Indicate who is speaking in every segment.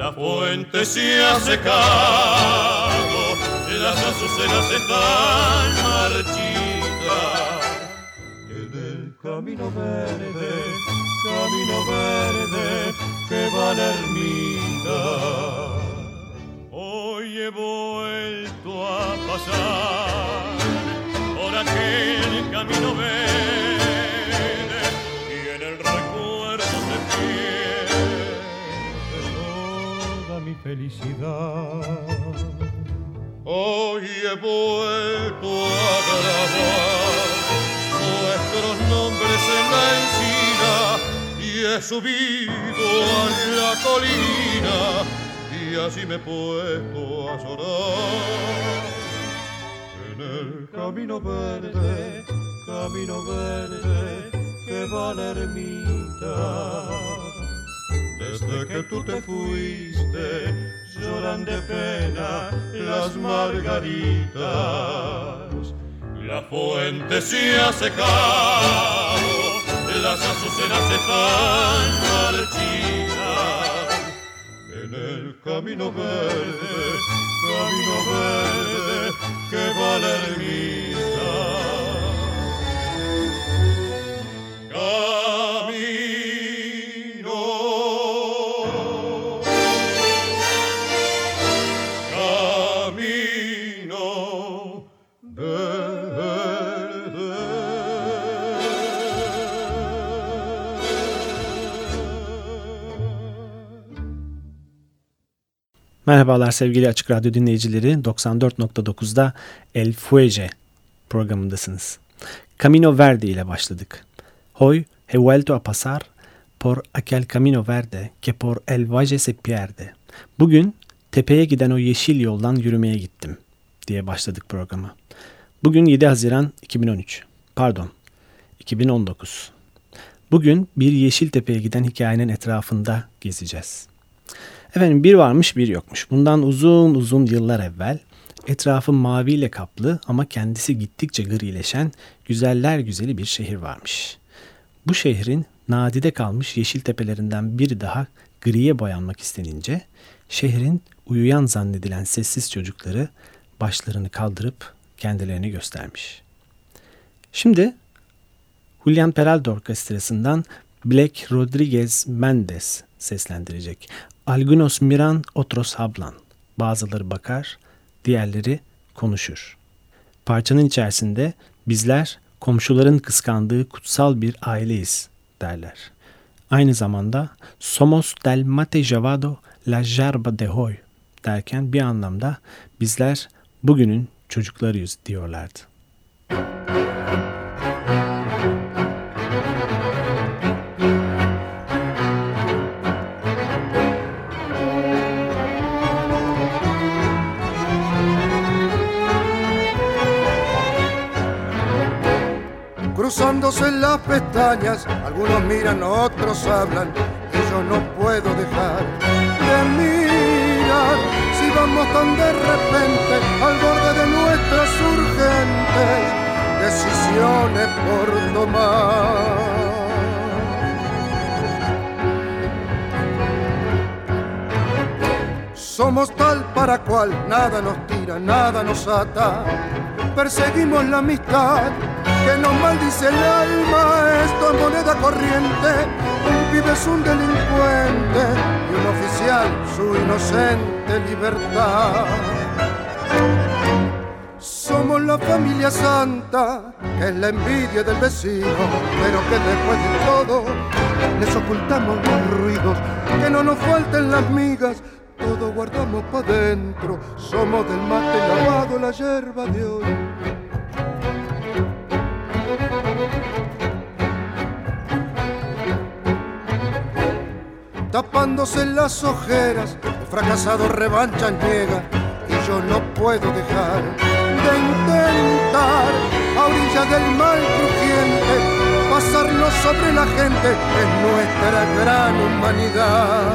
Speaker 1: La fuente se ha secado, las azucenas están marchitas. En el camino verde, camino verde que va la ermita. Hoy he vuelto a pasar por aquel camino verde
Speaker 2: felicidad.
Speaker 1: Hoy he vuelto a grabar nuestros nombres en la encina y he subido a la colina y así me he puesto a llorar. En el camino verde, camino verde que va la ermita. Desde que tú te fuiste, lloran de pena las margaritas. La fuente se ha secado, las azucenas están marchitas. En el camino verde, camino verde que va la ermita.
Speaker 3: Merhabalar sevgili Açık Radyo dinleyicileri. 94.9'da El Fuege programındasınız. Camino Verde ile başladık. Hoy he vuelto a pasar por aquel camino verde que por el valle se pierde. Bugün tepeye giden o yeşil yoldan yürümeye gittim diye başladık programa. Bugün 7 Haziran 2013. Pardon, 2019. Bugün bir Yeşiltepe'ye giden hikayenin etrafında gezeceğiz. Efendim bir varmış bir yokmuş. Bundan uzun uzun yıllar evvel etrafı maviyle kaplı ama kendisi gittikçe grileşen güzeller güzeli bir şehir varmış. Bu şehrin nadide kalmış yeşil tepelerinden biri daha griye boyanmak istenince şehrin uyuyan zannedilen sessiz çocukları başlarını kaldırıp kendilerini göstermiş. Şimdi Julian Peralta Orkestrası'ndan Black Rodriguez Mendes seslendirecek. Algunos miran, otros hablan. Bazıları bakar, diğerleri konuşur. Parçanın içerisinde bizler komşuların kıskandığı kutsal bir aileyiz derler. Aynı zamanda somos del mate llevado la yerba de hoy derken bir anlamda bizler bugünün çocuklarıyız diyorlardı.
Speaker 4: Cruzándose las pestañas, algunos miran, otros hablan, y yo no puedo dejar de mirar si vamos tan de repente al borde de nuestras urgentes decisiones por tomar. Somos tal para cual, nada nos tira, nada nos ata. Perseguimos la amistad que nos maldice el alma. Esto es moneda corriente. Un pibe es un delincuente y un oficial su inocente libertad. Somos la familia santa, que es la envidia del vecino, pero que después de todo les ocultamos los ruidos, que no nos falten las migas, todo guardamos pa' dentro, somos del mate lavado, la yerba de hoy. Apagándose las ojeras, fracasado revancha niega y yo no puedo dejar de intentar a orillas del mal crujiente pasarnos sobre la gente en nuestra gran humanidad.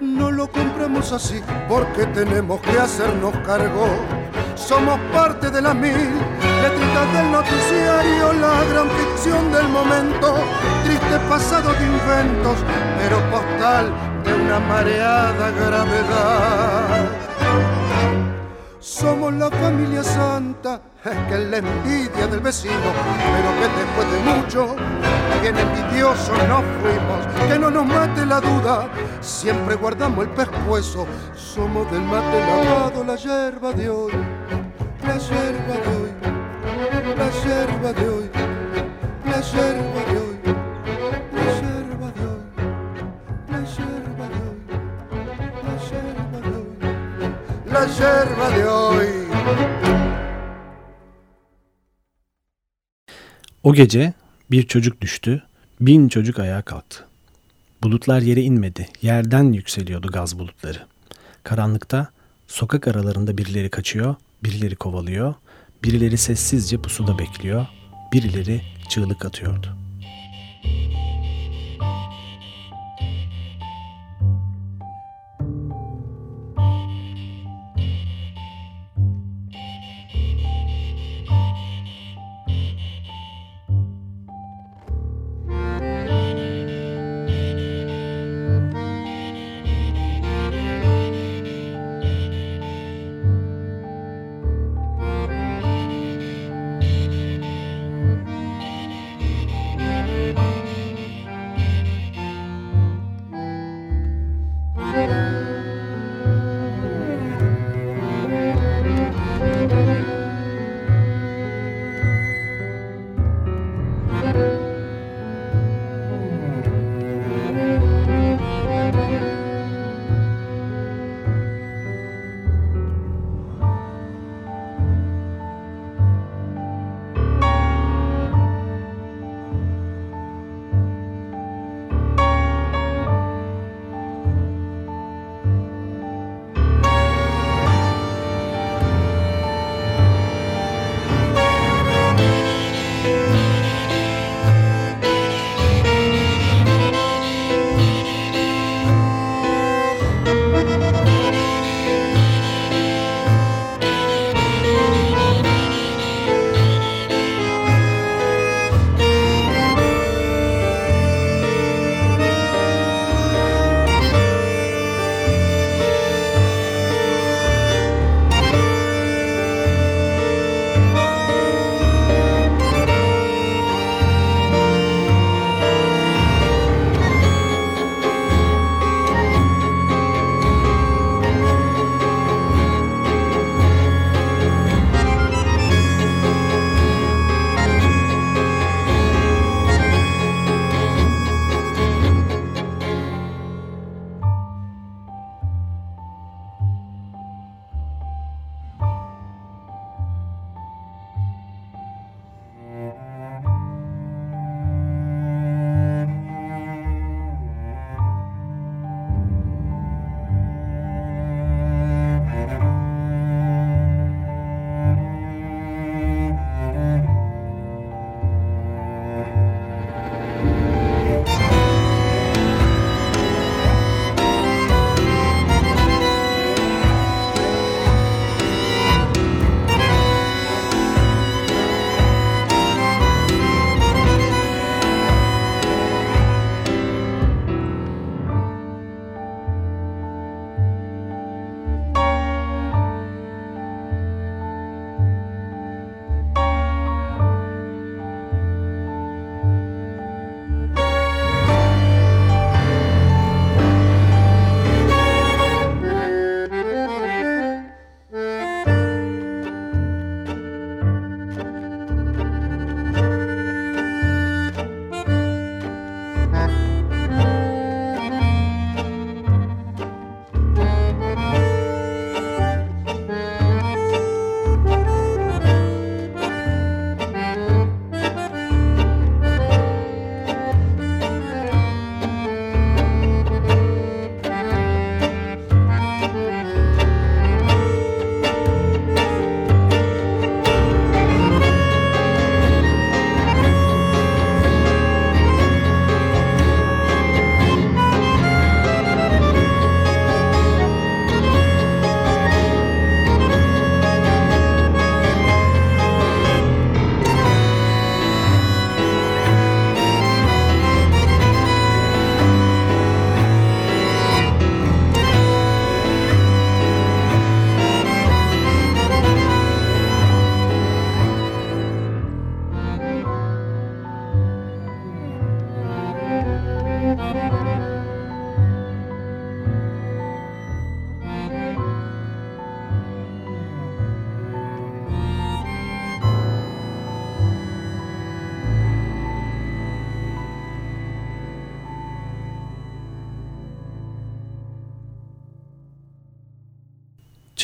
Speaker 4: No lo compramos así porque tenemos que hacernos cargo. Somos parte de la mil letritas del noticiario, la gran ficción del momento, triste pasado de inventos, pero postal de una mareada gravedad. Somos la familia santa, que es la envidia del vecino, pero que después de mucho, bien envidiosos nos fuimos, que no nos mate la duda, siempre guardamos el pescuezo, somos del mate lavado, la yerba de hoy, la yerba de hoy, la yerba de hoy, la yerba de hoy. la yerba de hoy.
Speaker 3: O gece bir çocuk düştü, bin çocuk ayağa kalktı. Bulutlar yere inmedi, yerden yükseliyordu gaz bulutları. Karanlıkta sokak aralarında birileri kaçıyor, birileri kovalıyor, birileri sessizce pusuda bekliyor, birileri çığlık atıyordu.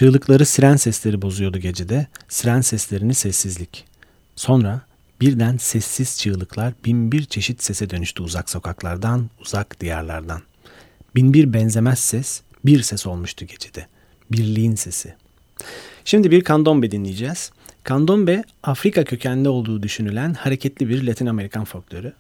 Speaker 3: Çığlıkları siren sesleri bozuyordu gecede, siren seslerini sessizlik. Sonra birden sessiz çığlıklar bin bir çeşit sese dönüştü uzak sokaklardan, uzak diyarlardan. Bin bir benzemez ses, bir ses olmuştu gecede. Birliğin sesi. Şimdi bir kandombe dinleyeceğiz. Kandombe, Afrika kökenli olduğu düşünülen hareketli bir Latin Amerikan folkloru.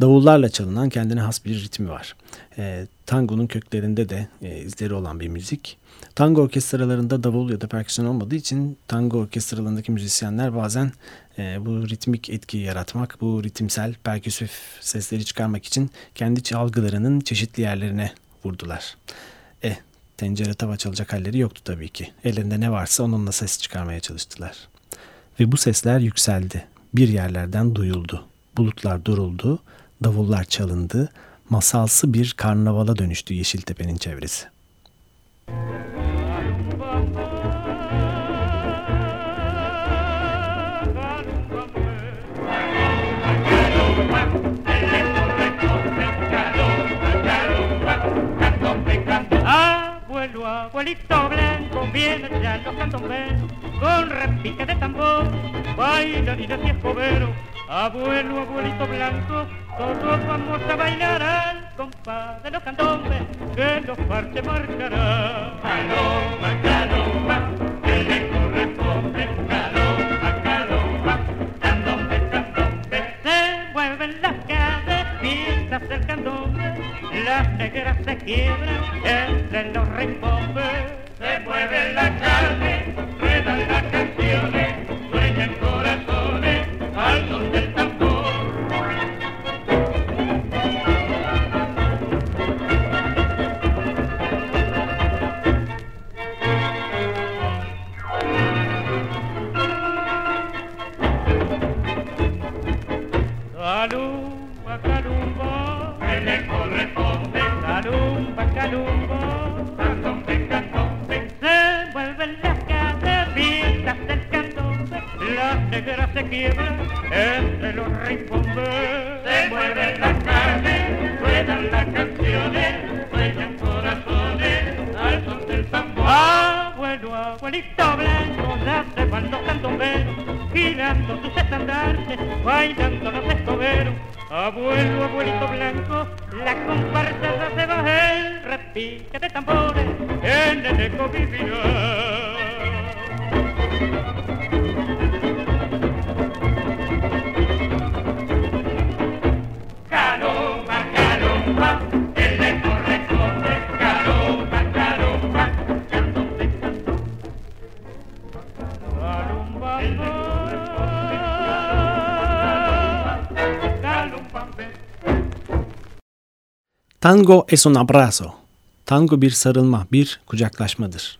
Speaker 3: Davullarla çalınan kendine has bir ritmi var. E, tangonun köklerinde de e, izleri olan bir müzik. Tango orkestralarında davul ya da perküsyon olmadığı için tango orkestralarındaki müzisyenler bazen e, bu ritmik etkiyi yaratmak, bu ritimsel perküsif sesleri çıkarmak için kendi çalgılarının çeşitli yerlerine vurdular. E, tencere tava çalacak halleri yoktu tabii ki. Ellerinde ne varsa onunla ses çıkarmaya çalıştılar. Ve bu sesler yükseldi. Bir yerlerden duyuldu. Bulutlar duruldu, davullar çalındı, masalsı bir karnavala dönüştü Yeşiltepe'nin çevresi.
Speaker 5: abuelito blanco, viene ya los candomberos, con repique de tambor, bailan y de escobero, abuelo, abuelito blanco, todos vamos a bailar al compás de los candombes, que los parches marcarán. Caloma, caloma, que le corresponde, caloma, caloma, candombe, candombe, se mueven las calles, pistas el candombe, las negras se quiebran entre los rincones. Se mueve la carne, ruedan las canciones, se quiebran entre los rincones. Se mueven las carnes, suenan las canciones, sueñan corazones al son del tambor. Abuelo, abuelito blanco, ya se van los candomberos, girando sus estandartes, bailando los escoberos. Abuelo, abuelito blanco, la comparsa se va el repique de tambores, en el eco vivirá.
Speaker 3: Tango es un abrazo. Tango bir sarılma, bir kucaklaşmadır.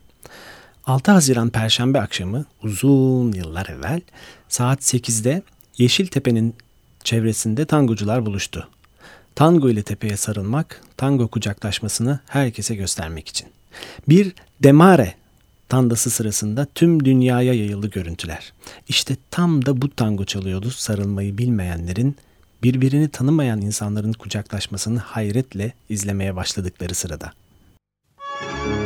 Speaker 3: 6 Haziran Perşembe akşamı uzun yıllar evvel saat 8'de Yeşiltepe'nin çevresinde tangocular buluştu. Tango ile tepeye sarılmak, tango kucaklaşmasını herkese göstermek için. Bir demare tandası sırasında tüm dünyaya yayıldı görüntüler. İşte tam da bu tango çalıyordu sarılmayı bilmeyenlerin, birbirini tanımayan insanların kucaklaşmasını hayretle izlemeye başladıkları sırada.
Speaker 6: acompasado,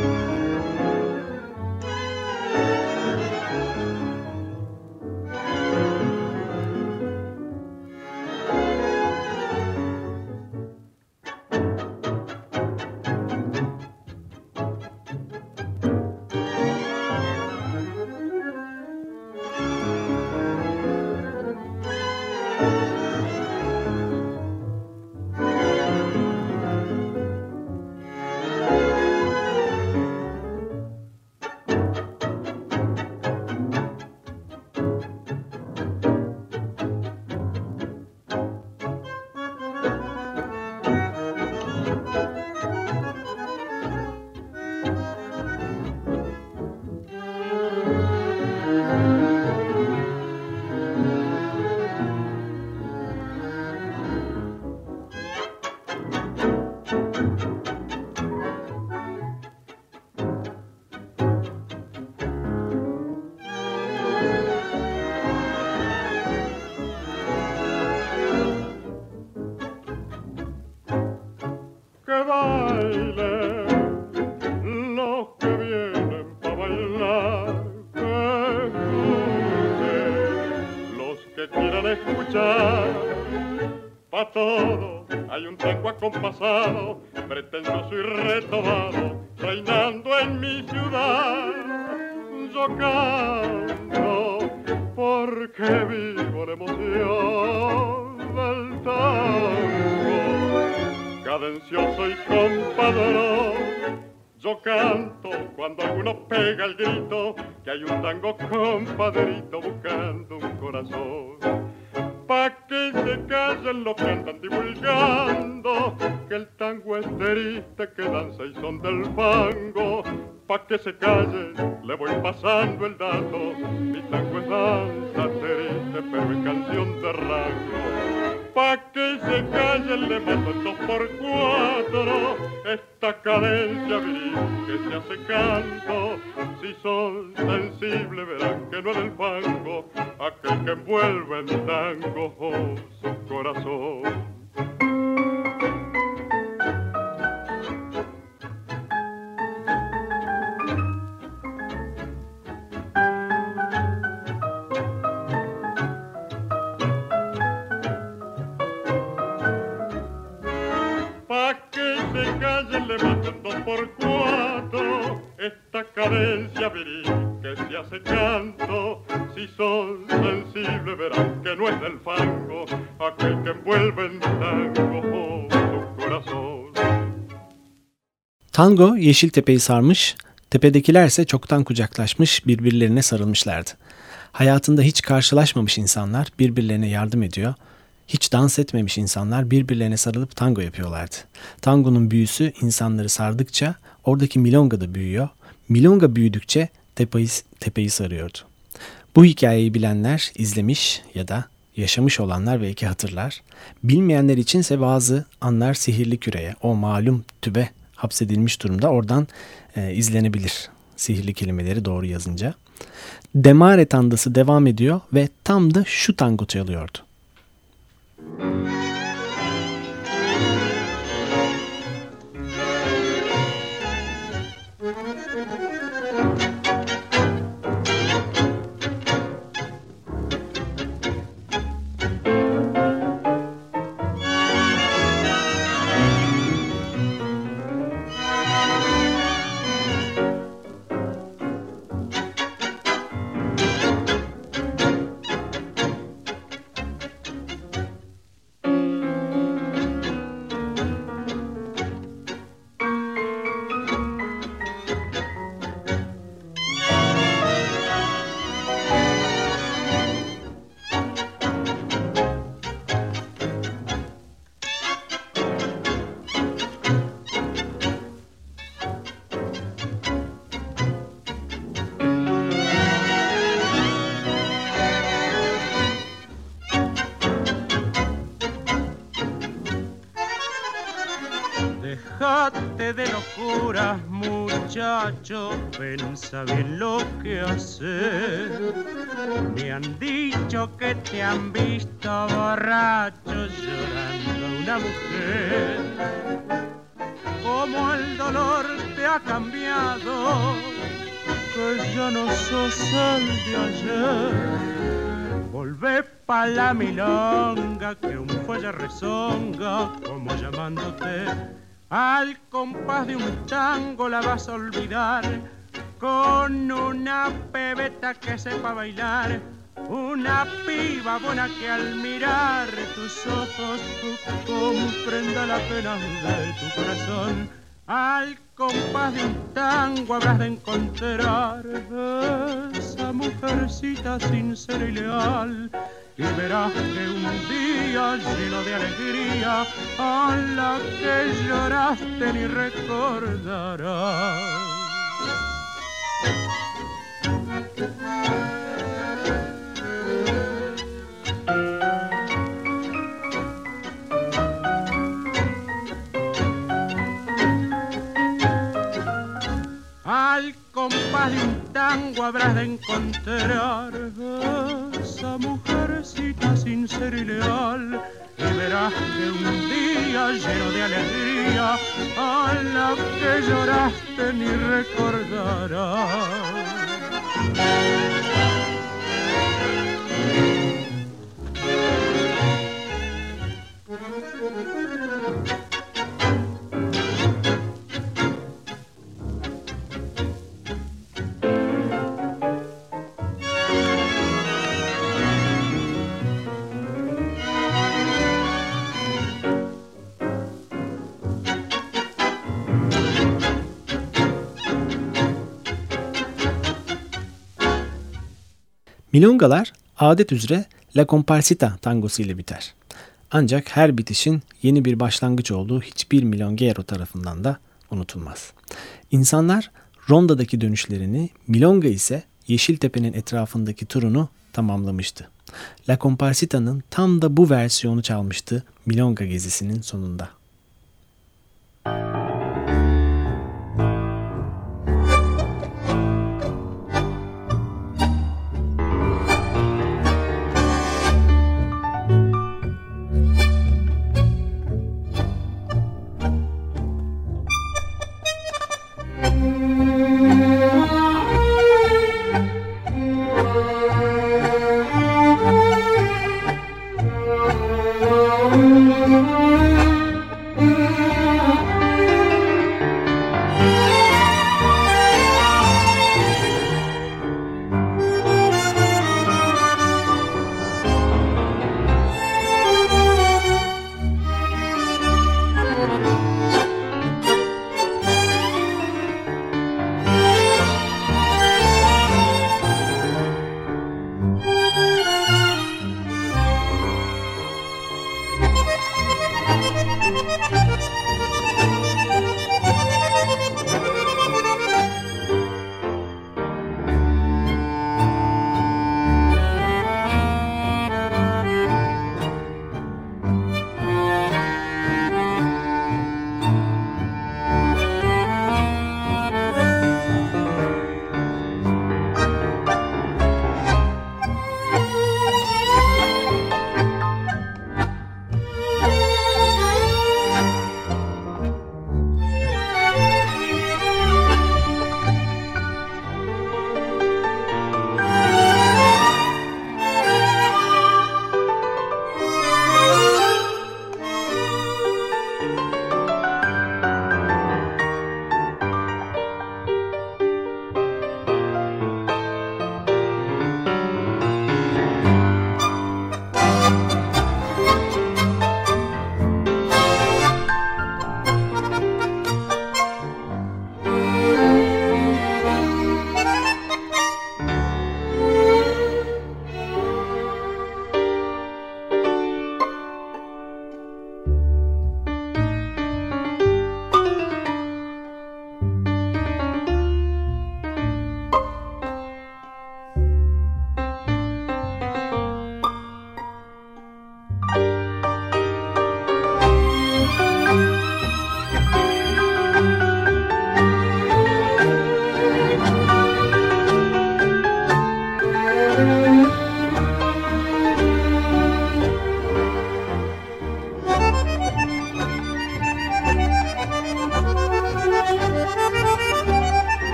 Speaker 6: que se calle, le voy pasando el dato. Mi tango es danza triste, pero es canción de rango. Pa' que se calle, le en dos por cuatro. Esta cadencia viril que se hace canto. Si son sensibles, verán que no es del fango. Aquel que envuelve en tango su corazón. Esta cadencia viril que se hace canto. Si son sensibles verán que no es del fango aquel que envuelve en tango su corazón.
Speaker 3: Tango Yeşiltepe'yi sarmış, tepedekiler ise çoktan kucaklaşmış birbirlerine sarılmışlardı. Hayatında hiç karşılaşmamış insanlar birbirlerine yardım ediyor hiç dans etmemiş insanlar birbirlerine sarılıp tango yapıyorlardı. Tangonun büyüsü insanları sardıkça oradaki milonga da büyüyor. Milonga büyüdükçe tepeyi, tepeyi sarıyordu. Bu hikayeyi bilenler izlemiş ya da yaşamış olanlar belki hatırlar. Bilmeyenler içinse bazı anlar sihirli küreye, o malum tübe hapsedilmiş durumda oradan e, izlenebilir sihirli kelimeleri doğru yazınca. Demare tandası devam ediyor ve tam da şu tango çalıyordu.
Speaker 7: de muchacho, pensa bien lo que hacer. Me han dicho que te han visto borracho llorando a una mujer. Como el dolor te ha cambiado, que ya no sos el de ayer. Volvé pa' la milonga, que un fuelle rezonga, como llamándote al compás de un tango la vas a olvidar con una pebeta que sepa bailar, una piba buena que al mirar tus ojos comprenda la pena de tu corazón. Al compás de un tango habrás de encontrar esa mujercita sincera y leal y verás que un día lleno de alegría a la que lloraste ni recordarás. Al compás de un tango habrás de encontrar esa mujercita sincera y leal y verás que un día lleno de alegría a la que lloraste ni recordarás.
Speaker 3: Milongalar adet üzere La Comparsita tangosu ile biter. Ancak her bitişin yeni bir başlangıç olduğu hiçbir milongero tarafından da unutulmaz. İnsanlar rondadaki dönüşlerini, milonga ise Yeşiltepe'nin etrafındaki turunu tamamlamıştı. La Comparsita'nın tam da bu versiyonu çalmıştı Milonga gezisinin sonunda.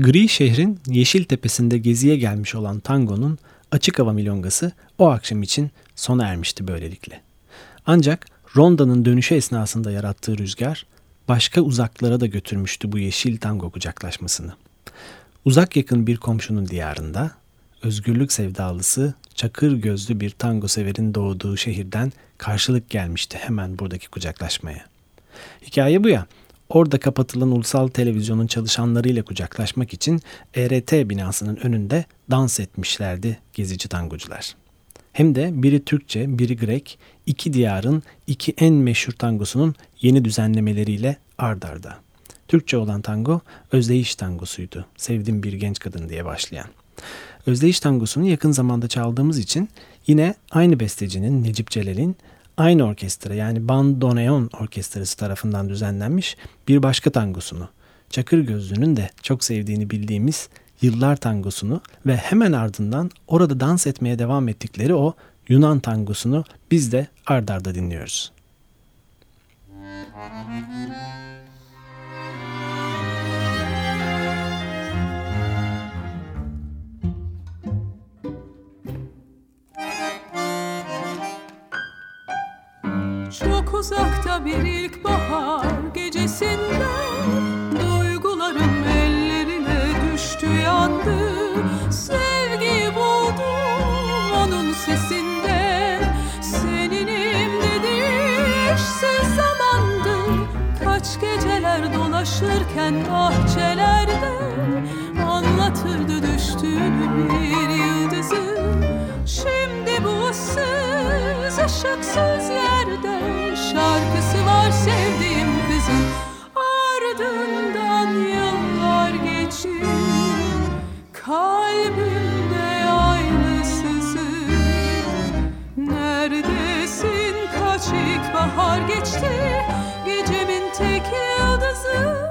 Speaker 3: Gri şehrin yeşil tepesinde geziye gelmiş olan tangonun açık hava milongası o akşam için sona ermişti böylelikle. Ancak Ronda'nın dönüşü esnasında yarattığı rüzgar başka uzaklara da götürmüştü bu yeşil tango kucaklaşmasını. Uzak yakın bir komşunun diyarında özgürlük sevdalısı çakır gözlü bir tango severin doğduğu şehirden karşılık gelmişti hemen buradaki kucaklaşmaya. Hikaye bu ya. Orada kapatılan ulusal televizyonun çalışanlarıyla kucaklaşmak için ERT binasının önünde dans etmişlerdi gezici tangocular. Hem de biri Türkçe, biri Grek, iki diyarın iki en meşhur tangosunun yeni düzenlemeleriyle ard arda. Türkçe olan tango Özdeyiş tangosuydu. Sevdim bir genç kadın diye başlayan. Özdeyiş tangosunu yakın zamanda çaldığımız için yine aynı bestecinin Necip Celal'in aynı orkestra yani Bandoneon Orkestrası tarafından düzenlenmiş bir başka tangosunu, Çakır Gözlü'nün de çok sevdiğini bildiğimiz Yıllar tangosunu ve hemen ardından orada dans etmeye devam ettikleri o Yunan tangosunu biz de ardarda dinliyoruz.
Speaker 8: Uzakta bir ilkbahar gecesinde Duygularım ellerine düştü yandı. Sevgi buldu onun sesinde. Seninim dedi eşsiz zamandı. Kaç geceler dolaşırken bahçelerde Anlatırdı düştüğünü bir yıldızı. Şimdi bu ıssız ışıksız yerde şarkısı var sevdiğim kızın. Ardından yıllar geçti Kalbimde aynısızı. Neredesin? Kaç ilkbahar geçti Gecemin tek yıldızı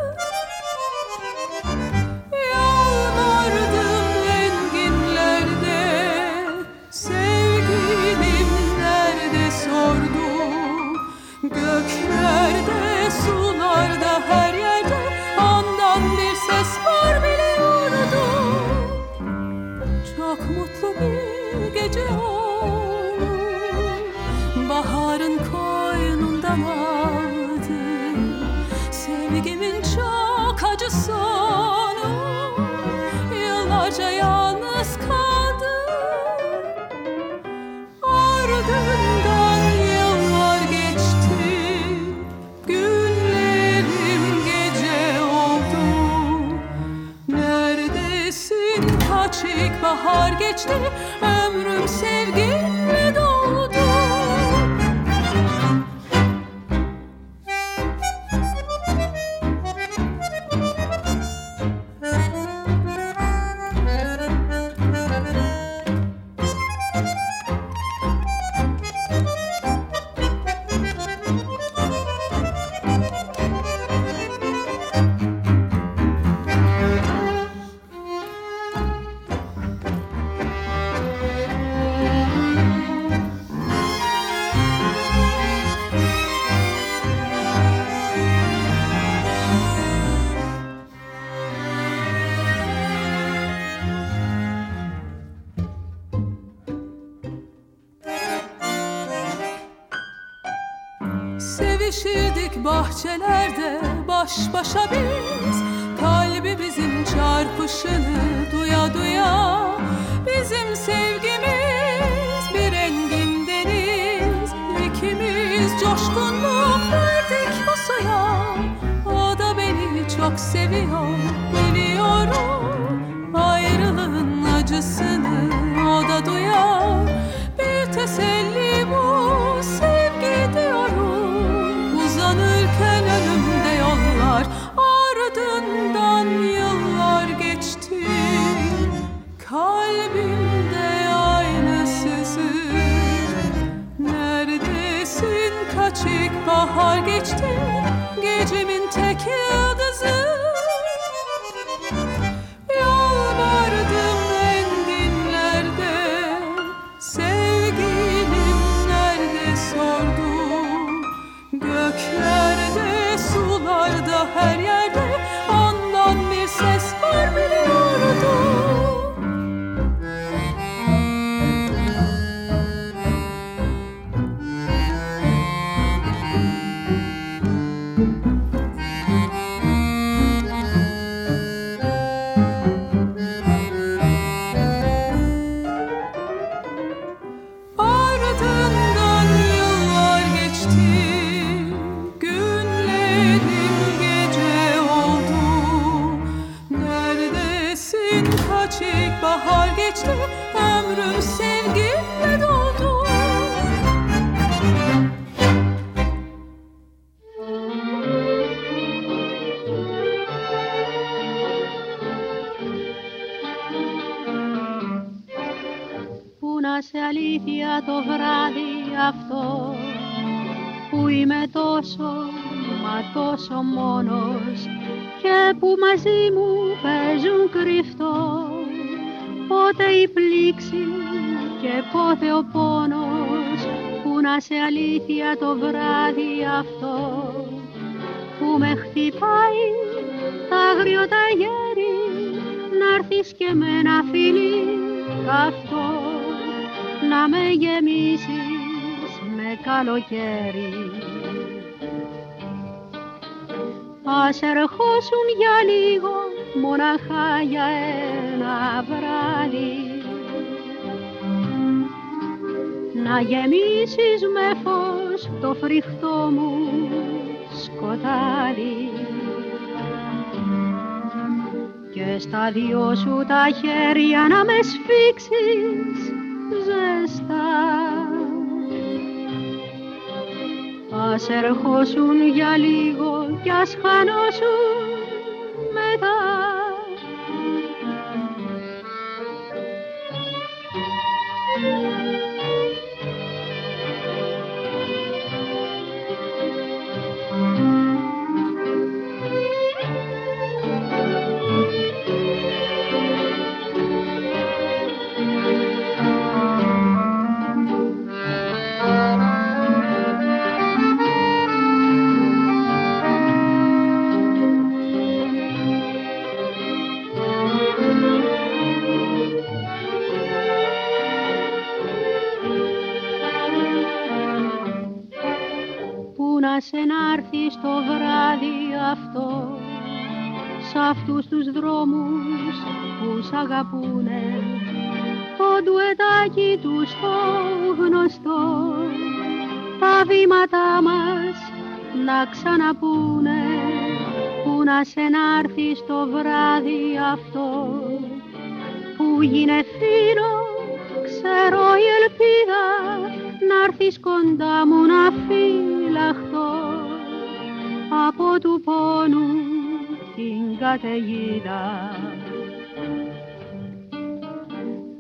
Speaker 8: çok mutlu bir gece olur. Baharın Sevişirdik bahçelerde baş başa biz Kalbimizin çarpışını duya duya. Bizim sevgimiz bir engin deniz İkimiz coşkunluk verdik bu suya O da beni çok seviyor
Speaker 9: σε αλήθεια το βράδυ αυτό που είμαι τόσο μα τόσο μόνος και που μαζί μου παίζουν κρυφτό. Πότε η πλήξη και πότε ο πόνος που να σε αλήθεια το βράδυ αυτό που με χτυπάει τα άγριο τα γέρι να και με ένα φίλι καυτό να με γεμίσεις με καλοκαίρι. Ας ερχόσουν για λίγο μοναχά για ένα βράδυ. Να γεμίσεις με φως το φρικτό μου σκοτάδι. Και στα δυο σου τα χέρια να με σφίξεις ζεστά Ας ερχόσουν για λίγο κι ας χανώσουν αυτούς τους δρόμους που σ' αγαπούνε. Το ντουετάκι τους στο γνωστό τα βήματα μας να ξαναπούνε. Που να σε να'ρθει στο βράδυ αυτό που γίνε φίλο ξέρω η ελπίδα να'ρθεις κοντά μου να φυλαχτώ από του πόνου την καταιγίδα.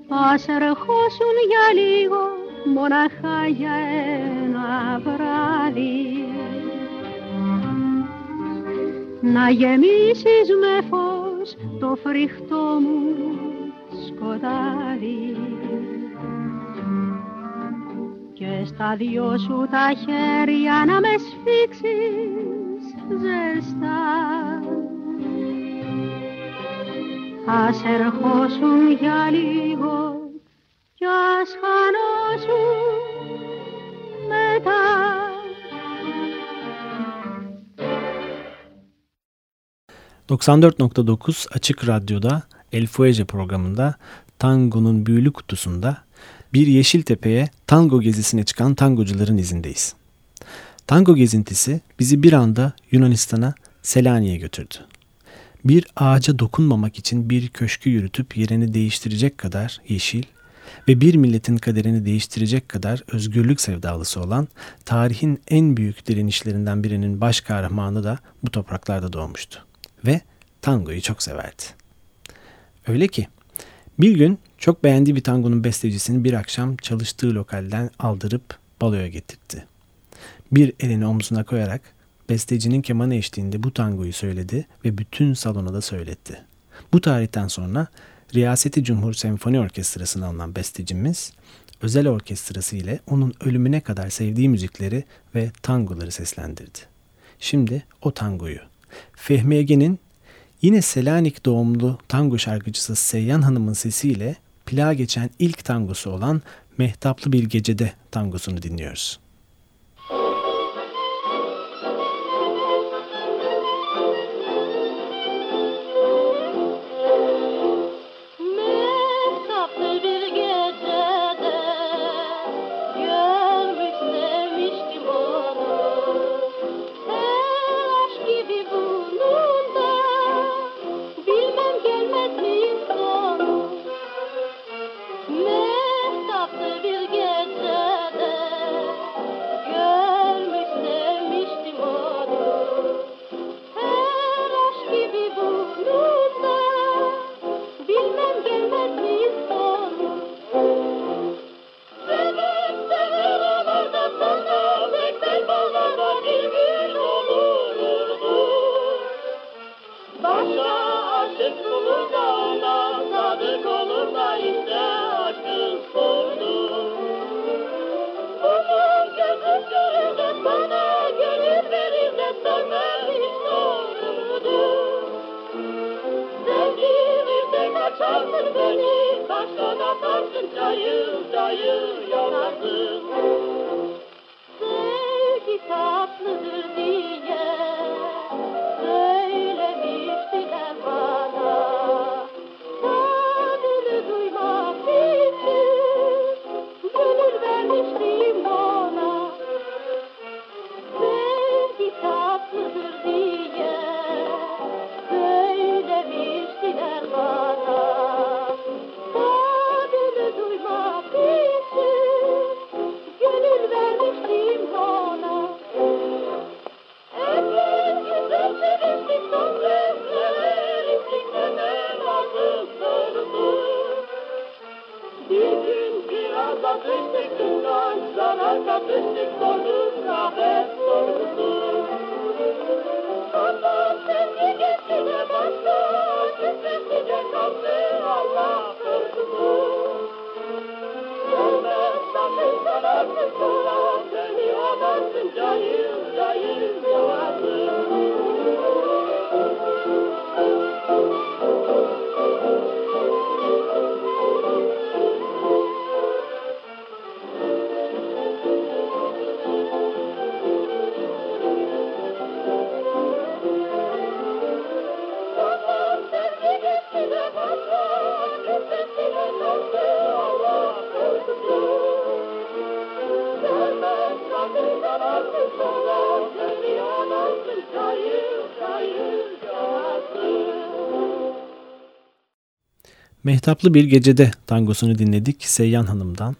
Speaker 9: Ας ερχόσουν για λίγο μοναχά για ένα βράδυ να γεμίσεις με φως το φρικτό μου σκοτάδι και στα δυο σου τα χέρια να με σφίξεις ζεστά ας ερχόσουν για λίγο κι ας χανώσουν μετά.
Speaker 3: ...94.9 Açık Radyo'da El Fuege programında Tango'nun büyülü kutusunda bir Yeşiltepe'ye tango gezisine çıkan tangocuların izindeyiz. Tango gezintisi bizi bir anda Yunanistan'a Selanik'e götürdü bir ağaca dokunmamak için bir köşkü yürütüp yerini değiştirecek kadar yeşil ve bir milletin kaderini değiştirecek kadar özgürlük sevdalısı olan tarihin en büyük direnişlerinden birinin baş kahramanı da bu topraklarda doğmuştu. Ve tangoyu çok severdi. Öyle ki bir gün çok beğendiği bir tangonun bestecisini bir akşam çalıştığı lokalden aldırıp baloya getirtti. Bir elini omzuna koyarak bestecinin keman eşliğinde bu tangoyu söyledi ve bütün salona da söyletti. Bu tarihten sonra Riyaseti Cumhur Senfoni Orkestrası'na alınan bestecimiz özel orkestrası ile onun ölümüne kadar sevdiği müzikleri ve tangoları seslendirdi. Şimdi o tangoyu Fehmi Ege'nin yine Selanik doğumlu tango şarkıcısı Seyyan Hanım'ın sesiyle plağa geçen ilk tangosu olan Mehtaplı Bir Gecede tangosunu dinliyoruz. Mehtaplı Bir Gecede tangosunu dinledik Seyyan Hanım'dan.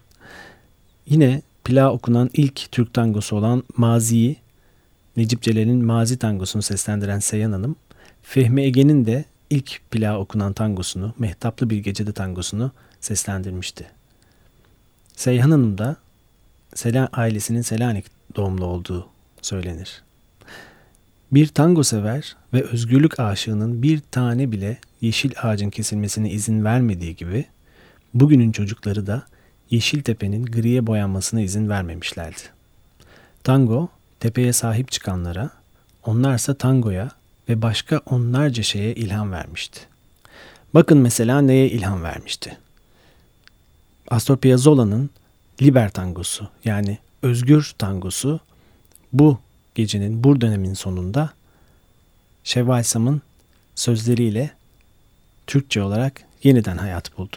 Speaker 3: Yine plağa okunan ilk Türk tangosu olan Mazi'yi Necip Celal'in Mazi tangosunu seslendiren Seyyan Hanım, Fehmi Ege'nin de ilk plağa okunan tangosunu, Mehtaplı Bir Gecede tangosunu seslendirmişti. Seyhan Hanım da Sela ailesinin Selanik doğumlu olduğu söylenir. Bir tango sever ve özgürlük aşığının bir tane bile yeşil ağacın kesilmesine izin vermediği gibi bugünün çocukları da Yeşiltepe'nin griye boyanmasına izin vermemişlerdi. Tango tepeye sahip çıkanlara, onlarsa tangoya ve başka onlarca şeye ilham vermişti. Bakın mesela neye ilham vermişti. Astor Piazzolla'nın Liber tangosu yani özgür tangosu bu gecenin bu dönemin sonunda Şevval Sam'ın sözleriyle Türkçe olarak yeniden hayat buldu.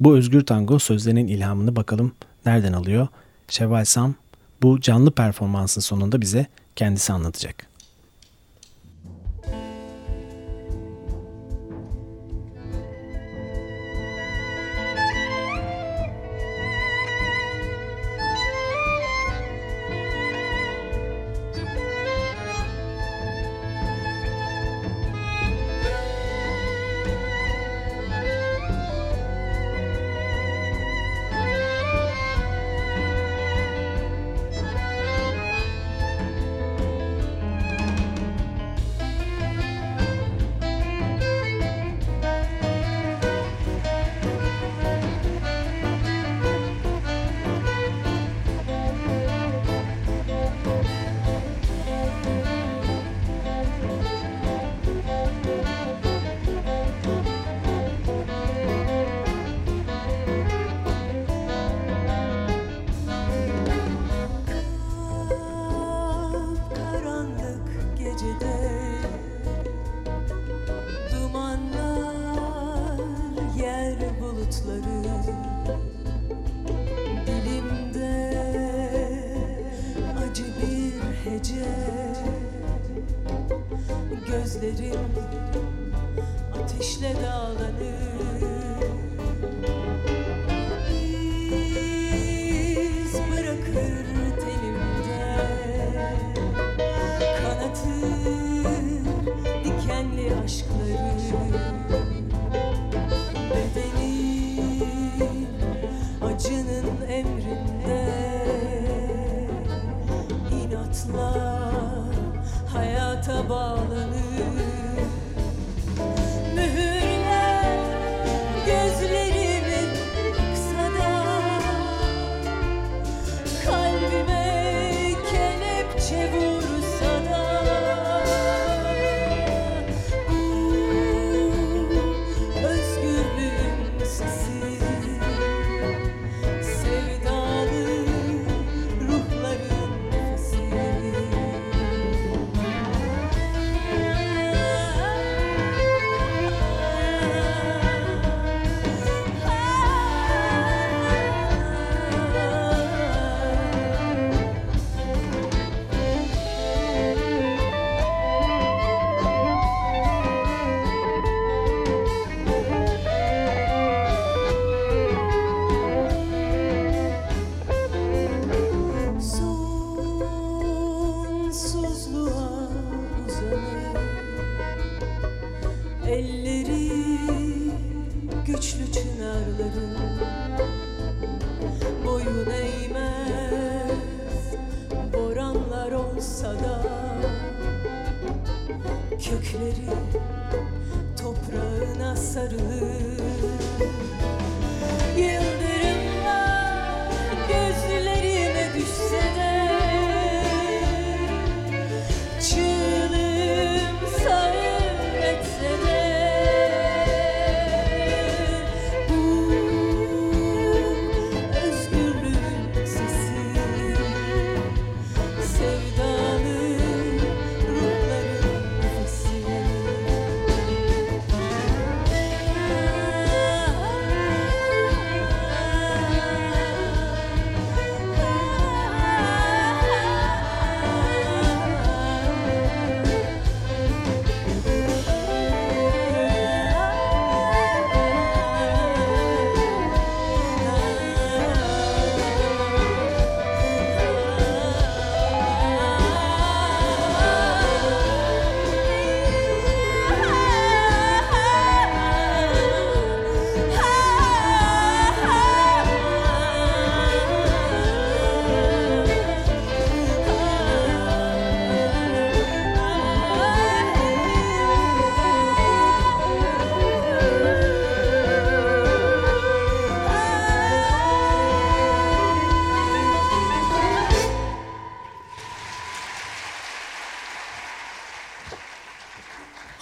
Speaker 3: Bu özgür tango sözlerinin ilhamını bakalım nereden alıyor? Şevval Sam bu canlı performansın sonunda bize kendisi anlatacak.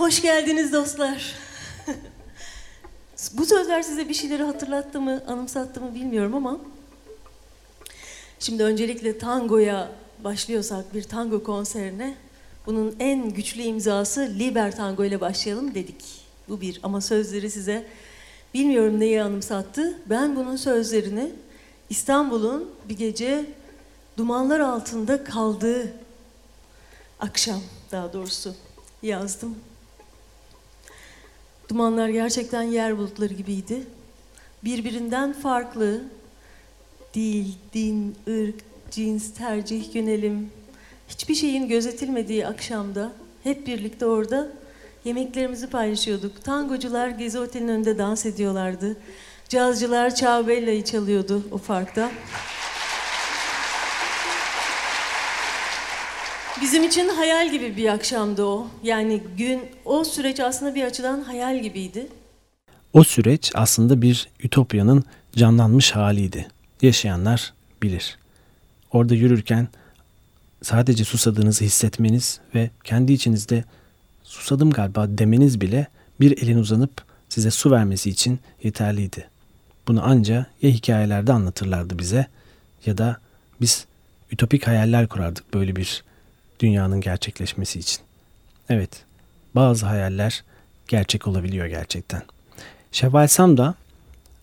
Speaker 10: Hoş geldiniz dostlar. Bu sözler size bir şeyleri hatırlattı mı, anımsattı mı bilmiyorum ama şimdi öncelikle tangoya başlıyorsak bir tango konserine bunun en güçlü imzası Liber Tango ile başlayalım dedik. Bu bir ama sözleri size bilmiyorum neyi anımsattı. Ben bunun sözlerini İstanbul'un bir gece dumanlar altında kaldığı akşam daha doğrusu yazdım. Dumanlar gerçekten yer bulutları gibiydi. Birbirinden farklı dil, din, ırk, cins, tercih, yönelim hiçbir şeyin gözetilmediği akşamda hep birlikte orada yemeklerimizi paylaşıyorduk. Tangocular Gezi Oteli'nin önünde dans ediyorlardı. Cazcılar Ciao Bella'yı çalıyordu o farkta. Bizim için hayal gibi bir akşamdı o. Yani gün, o süreç aslında bir açıdan hayal gibiydi.
Speaker 3: O süreç aslında bir ütopyanın canlanmış haliydi. Yaşayanlar bilir. Orada yürürken sadece susadığınızı hissetmeniz ve kendi içinizde susadım galiba demeniz bile bir elin uzanıp size su vermesi için yeterliydi. Bunu anca ya hikayelerde anlatırlardı bize ya da biz ütopik hayaller kurardık böyle bir dünyanın gerçekleşmesi için. Evet, bazı hayaller gerçek olabiliyor gerçekten. Şevval Sam da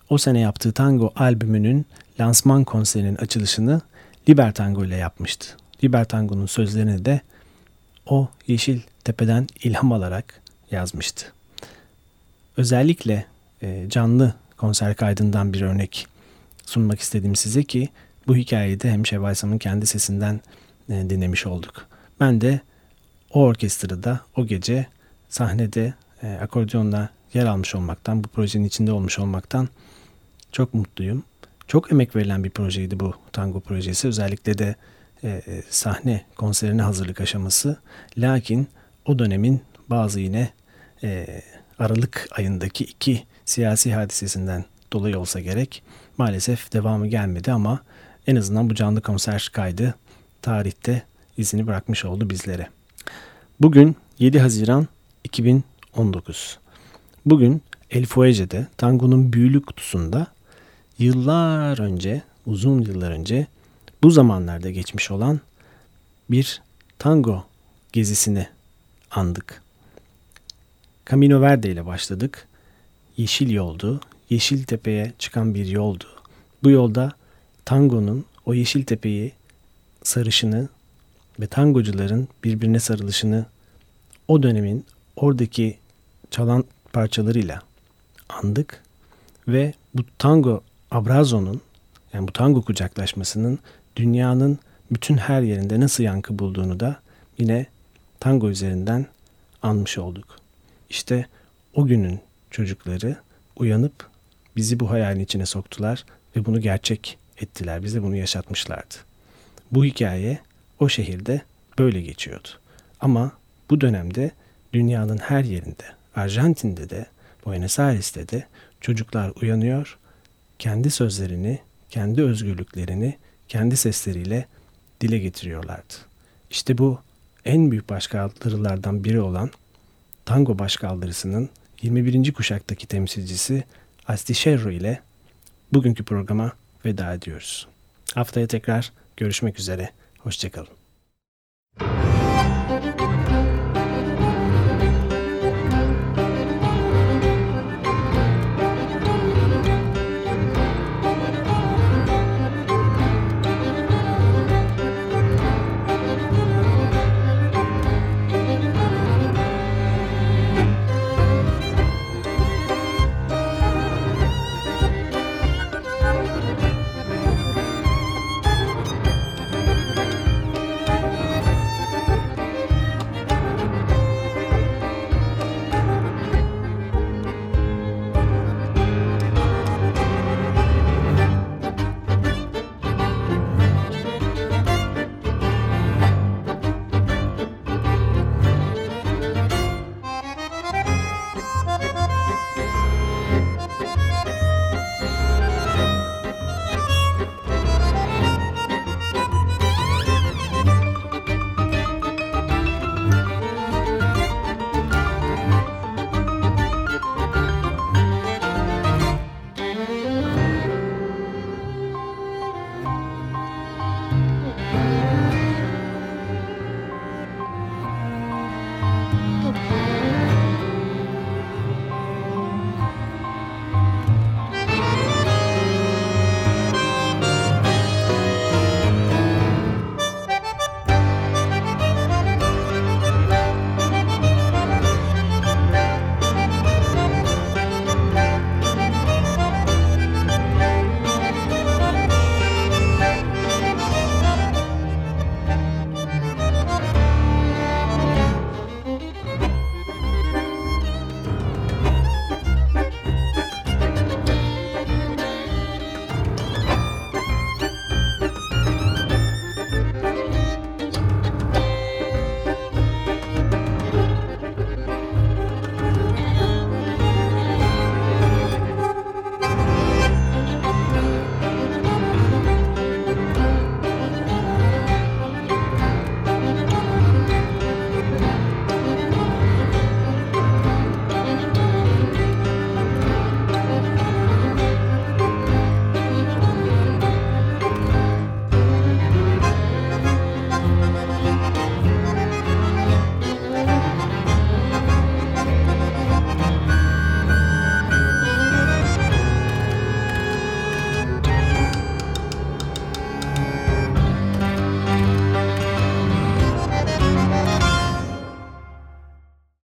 Speaker 3: o sene yaptığı tango albümünün lansman konserinin açılışını Liber Tango ile yapmıştı. Liber Tango'nun sözlerini de o Yeşil Tepe'den ilham alarak yazmıştı. Özellikle e, canlı konser kaydından bir örnek sunmak istedim size ki bu hikayeyi de hem Şevval Sam'ın kendi sesinden e, dinlemiş olduk. Ben de o orkestrada o gece sahnede e, akordeonla yer almış olmaktan, bu projenin içinde olmuş olmaktan çok mutluyum. Çok emek verilen bir projeydi bu tango projesi. Özellikle de e, e, sahne konserine hazırlık aşaması. Lakin o dönemin bazı yine e, Aralık ayındaki iki siyasi hadisesinden dolayı olsa gerek maalesef devamı gelmedi ama en azından bu canlı konser kaydı tarihte izini bırakmış oldu bizlere. Bugün 7 Haziran 2019. Bugün El Fuege'de tangonun büyülü kutusunda yıllar önce, uzun yıllar önce bu zamanlarda geçmiş olan bir tango gezisini andık. Camino Verde ile başladık. Yeşil yoldu. Yeşil Tepe'ye çıkan bir yoldu. Bu yolda tangonun o Yeşil Tepe'yi sarışını ve tangocuların birbirine sarılışını o dönemin oradaki çalan parçalarıyla andık ve bu tango abrazo'nun yani bu tango kucaklaşmasının dünyanın bütün her yerinde nasıl yankı bulduğunu da yine tango üzerinden anmış olduk. İşte o günün çocukları uyanıp bizi bu hayalin içine soktular ve bunu gerçek ettiler. Bize bunu yaşatmışlardı. Bu hikaye o şehirde böyle geçiyordu. Ama bu dönemde dünyanın her yerinde, Arjantin'de de, Buenos Aires'te de çocuklar uyanıyor, kendi sözlerini, kendi özgürlüklerini, kendi sesleriyle dile getiriyorlardı. İşte bu en büyük başkaldırılardan biri olan tango başkaldırısının 21. kuşaktaki temsilcisi Astişerro ile bugünkü programa veda ediyoruz. Haftaya tekrar görüşmek üzere. Hoşçakalın.